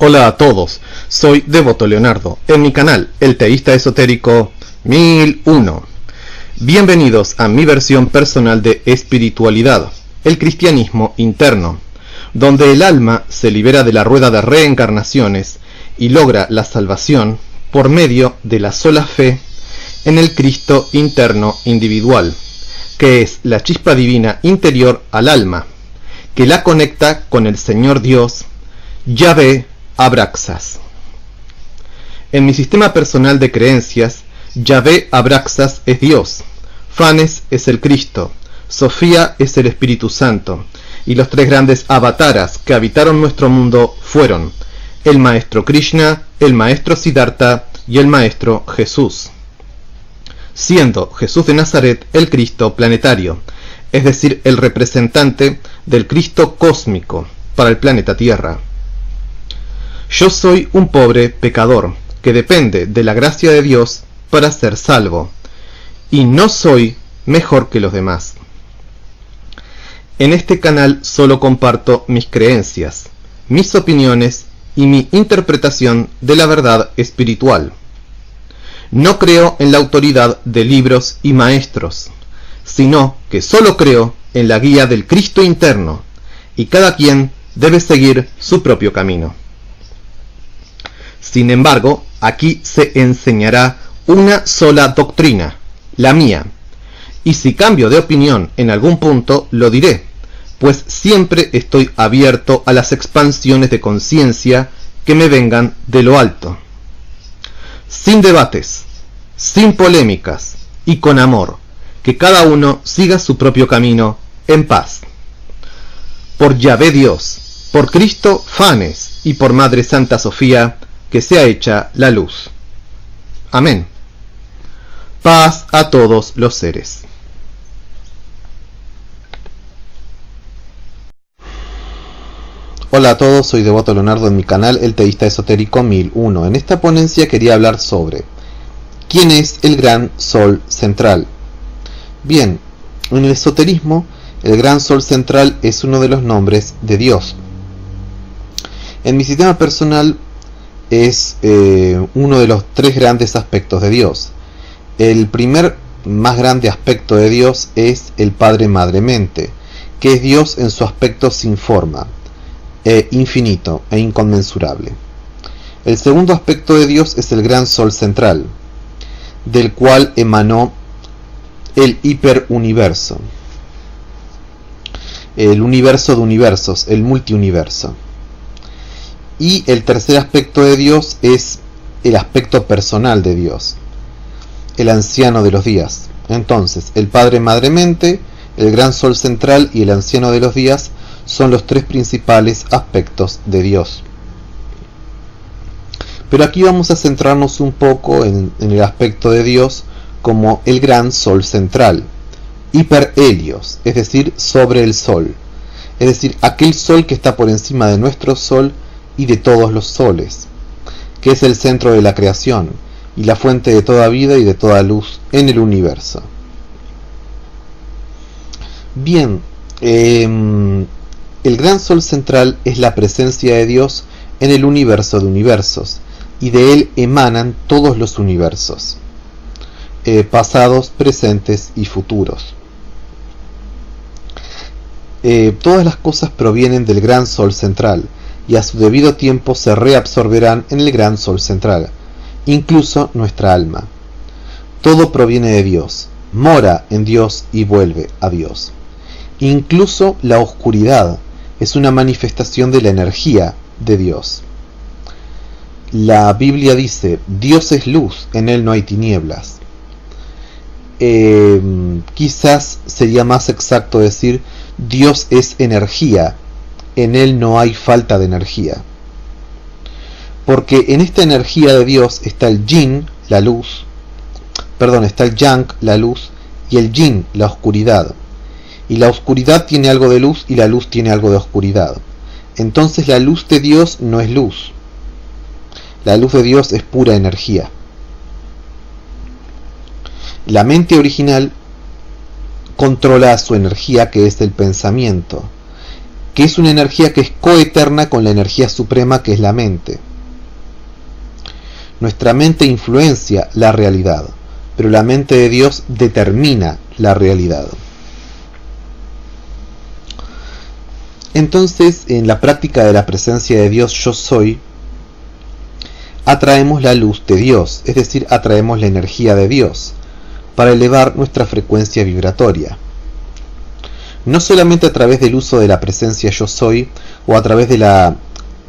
Hola a todos, soy Devoto Leonardo, en mi canal, El Teísta Esotérico 1001. Bienvenidos a mi versión personal de espiritualidad, el cristianismo interno, donde el alma se libera de la rueda de reencarnaciones y logra la salvación por medio de la sola fe en el Cristo interno individual, que es la chispa divina interior al alma, que la conecta con el Señor Dios, Yahvé Abraxas. En mi sistema personal de creencias, Yahvé Abraxas es Dios, Fanes es el Cristo, Sofía es el Espíritu Santo, y los tres grandes avataras que habitaron nuestro mundo fueron el Maestro Krishna, el Maestro Siddhartha y el Maestro Jesús. Siendo Jesús de Nazaret el Cristo planetario, es decir, el representante del Cristo cósmico para el planeta Tierra. Yo soy un pobre pecador que depende de la gracia de Dios para ser salvo, y no soy mejor que los demás. En este canal solo comparto mis creencias, mis opiniones y mi interpretación de la verdad espiritual. No creo en la autoridad de libros y maestros, sino que solo creo en la guía del Cristo interno, y cada quien debe seguir su propio camino. Sin embargo, aquí se enseñará una sola doctrina, la mía, y si cambio de opinión en algún punto, lo diré, pues siempre estoy abierto a las expansiones de conciencia que me vengan de lo alto. Sin debates, sin polémicas y con amor, que cada uno siga su propio camino en paz. Por Yahvé Dios, por Cristo Fanes y por Madre Santa Sofía, que sea hecha la luz. Amén. Paz a todos los seres. Hola a todos, soy Devoto Leonardo en mi canal El Teísta Esotérico 1001. En esta ponencia quería hablar sobre ¿Quién es el Gran Sol Central? Bien, en el esoterismo, el Gran Sol Central es uno de los nombres de Dios. En mi sistema personal es eh, uno de los tres grandes aspectos de Dios. El primer más grande aspecto de Dios es el Padre Madre Mente, que es Dios en su aspecto sin forma e infinito e inconmensurable. El segundo aspecto de Dios es el gran sol central, del cual emanó el hiperuniverso, el universo de universos, el multiuniverso. Y el tercer aspecto de Dios es el aspecto personal de Dios, el anciano de los días. Entonces, el Padre Madre Mente, el gran sol central y el anciano de los días son los tres principales aspectos de Dios. Pero aquí vamos a centrarnos un poco en, el aspecto de Dios como el gran sol central, hiperhelios, es decir, sobre el sol, es decir, aquel sol que está por encima de nuestro sol y de todos los soles, que es el centro de la creación y la fuente de toda vida y de toda luz en el universo. Bien, eh, el gran sol central es la presencia de Dios en el universo de universos, y de él emanan todos los universos, eh, pasados, presentes y futuros. Eh, todas las cosas provienen del gran sol central, y a su debido tiempo se reabsorberán en el gran sol central, incluso nuestra alma. Todo proviene de Dios, mora en Dios y vuelve a Dios. Incluso la oscuridad, es una manifestación de la energía de Dios. La Biblia dice, Dios es luz, en Él no hay tinieblas. Eh, quizás sería más exacto decir, Dios es energía, en Él no hay falta de energía. Porque en esta energía de Dios está el yin, la luz, perdón, está el yang, la luz, y el yin, la oscuridad y la oscuridad tiene algo de luz y la luz tiene algo de oscuridad. Entonces la luz de Dios no es luz. La luz de Dios es pura energía. La mente original controla su energía que es el pensamiento, que es una energía que es coeterna con la energía suprema que es la mente. Nuestra mente influencia la realidad, pero la mente de Dios determina la realidad. Entonces, en la práctica de la presencia de Dios yo soy, atraemos la luz de Dios, es decir, atraemos la energía de Dios, para elevar nuestra frecuencia vibratoria. No solamente a través del uso de la presencia yo soy, o a través de la,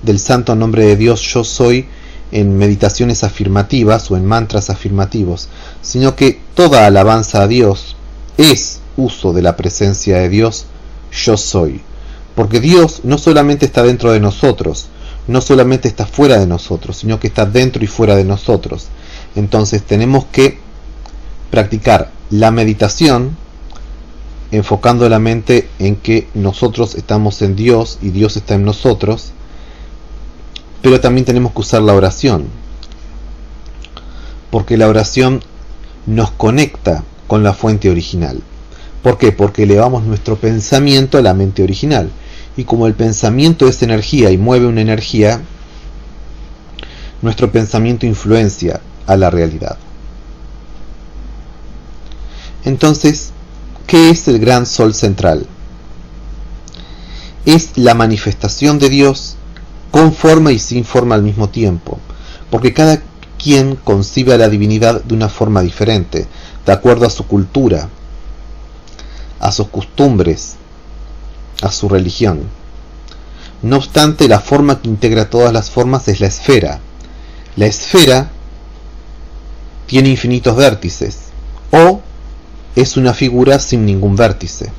del santo nombre de Dios yo soy, en meditaciones afirmativas o en mantras afirmativos, sino que toda alabanza a Dios es uso de la presencia de Dios yo soy. Porque Dios no solamente está dentro de nosotros, no solamente está fuera de nosotros, sino que está dentro y fuera de nosotros. Entonces tenemos que practicar la meditación enfocando la mente en que nosotros estamos en Dios y Dios está en nosotros, pero también tenemos que usar la oración, porque la oración nos conecta con la fuente original. ¿Por qué? Porque elevamos nuestro pensamiento a la mente original y como el pensamiento es energía y mueve una energía, nuestro pensamiento influencia a la realidad. Entonces, ¿qué es el gran sol central? Es la manifestación de Dios con forma y sin forma al mismo tiempo, porque cada quien concibe a la divinidad de una forma diferente, de acuerdo a su cultura, a sus costumbres, a su religión. No obstante, la forma que integra todas las formas es la esfera. La esfera tiene infinitos vértices o es una figura sin ningún vértice.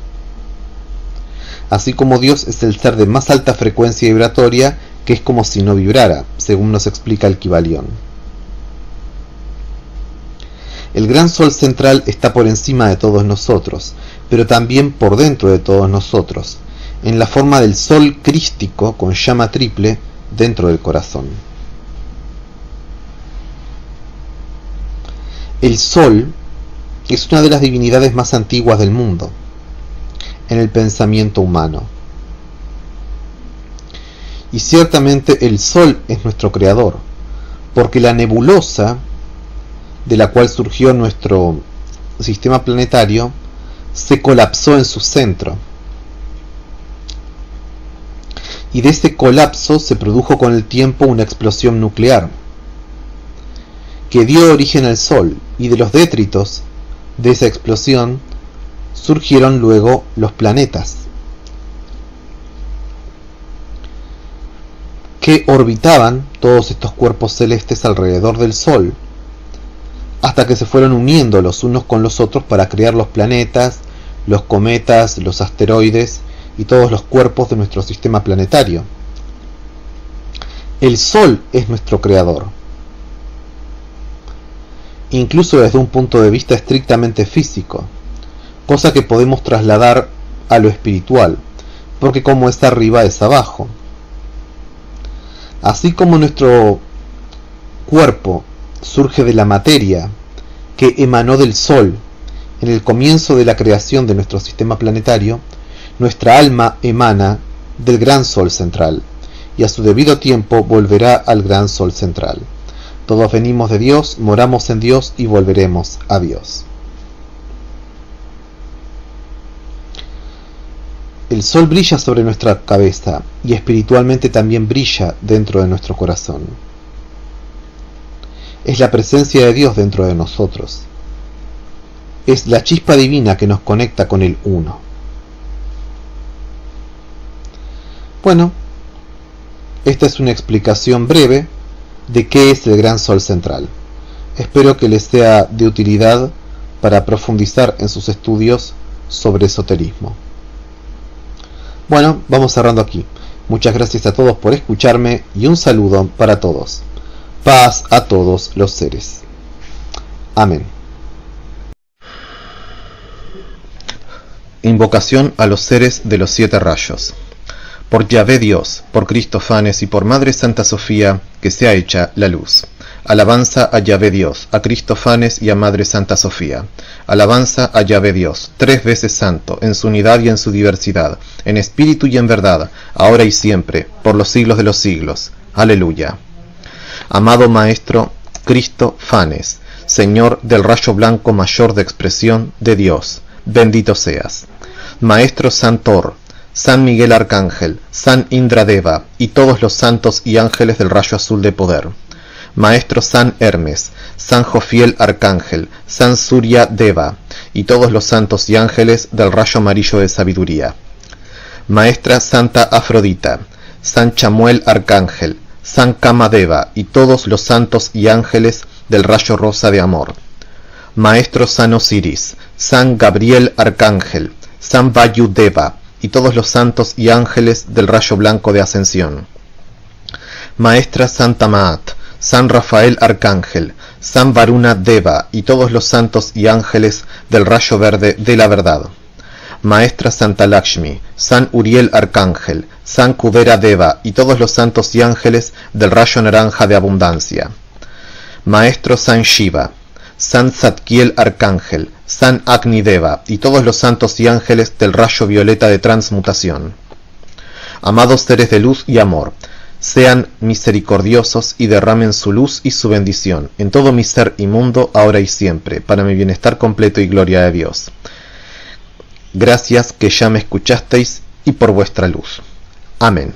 Así como Dios es el ser de más alta frecuencia vibratoria, que es como si no vibrara, según nos explica el Kibalión. El gran sol central está por encima de todos nosotros, pero también por dentro de todos nosotros, en la forma del sol crístico con llama triple dentro del corazón. El sol es una de las divinidades más antiguas del mundo en el pensamiento humano. Y ciertamente el sol es nuestro creador, porque la nebulosa de la cual surgió nuestro sistema planetario se colapsó en su centro y de ese colapso se produjo con el tiempo una explosión nuclear, que dio origen al Sol, y de los détritos de esa explosión surgieron luego los planetas, que orbitaban todos estos cuerpos celestes alrededor del Sol, hasta que se fueron uniendo los unos con los otros para crear los planetas, los cometas, los asteroides y todos los cuerpos de nuestro sistema planetario. El Sol es nuestro creador. Incluso desde un punto de vista estrictamente físico, cosa que podemos trasladar a lo espiritual, porque como es arriba es abajo. Así como nuestro cuerpo surge de la materia que emanó del Sol en el comienzo de la creación de nuestro sistema planetario, nuestra alma emana del gran sol central, y a su debido tiempo volverá al gran sol central. Todos venimos de Dios, moramos en Dios y volveremos a Dios. El sol brilla sobre nuestra cabeza y espiritualmente también brilla dentro de nuestro corazón. Es la presencia de Dios dentro de nosotros. Es la chispa divina que nos conecta con el uno. Bueno, esta es una explicación breve de qué es el gran sol central. Espero que les sea de utilidad para profundizar en sus estudios sobre esoterismo. Bueno, vamos cerrando aquí. Muchas gracias a todos por escucharme y un saludo para todos. Paz a todos los seres. Amén. Invocación a los seres de los siete rayos por Yahvé Dios, por Cristo Fanes y por Madre Santa Sofía, que sea hecha la luz. Alabanza a Yahvé Dios, a Cristo Fanes y a Madre Santa Sofía. Alabanza a Yahvé Dios, tres veces santo, en su unidad y en su diversidad, en espíritu y en verdad, ahora y siempre, por los siglos de los siglos. Aleluya. Amado Maestro, Cristo Fanes, Señor del rayo blanco mayor de expresión de Dios, bendito seas. Maestro Santor, San Miguel Arcángel, San Indradeva y todos los santos y ángeles del rayo azul de poder. Maestro San Hermes, San Jofiel Arcángel, San Surya Deva y todos los santos y ángeles del rayo amarillo de sabiduría. Maestra Santa Afrodita, San Chamuel Arcángel, San Kamadeva y todos los santos y ángeles del rayo rosa de amor. Maestro San Osiris, San Gabriel Arcángel, San Vayudeva y todos los santos y ángeles del rayo blanco de ascensión. Maestra Santa Maat, San Rafael Arcángel, San Varuna Deva y todos los santos y ángeles del rayo verde de la verdad. Maestra Santa Lakshmi, San Uriel Arcángel, San Kudera Deva y todos los santos y ángeles del rayo naranja de abundancia. Maestro San Shiva, San Zadkiel Arcángel, San Agni Deva y todos los santos y ángeles del rayo violeta de transmutación. Amados seres de luz y amor, sean misericordiosos y derramen su luz y su bendición en todo mi ser inmundo, ahora y siempre, para mi bienestar completo y gloria de Dios. Gracias que ya me escuchasteis y por vuestra luz. Amén.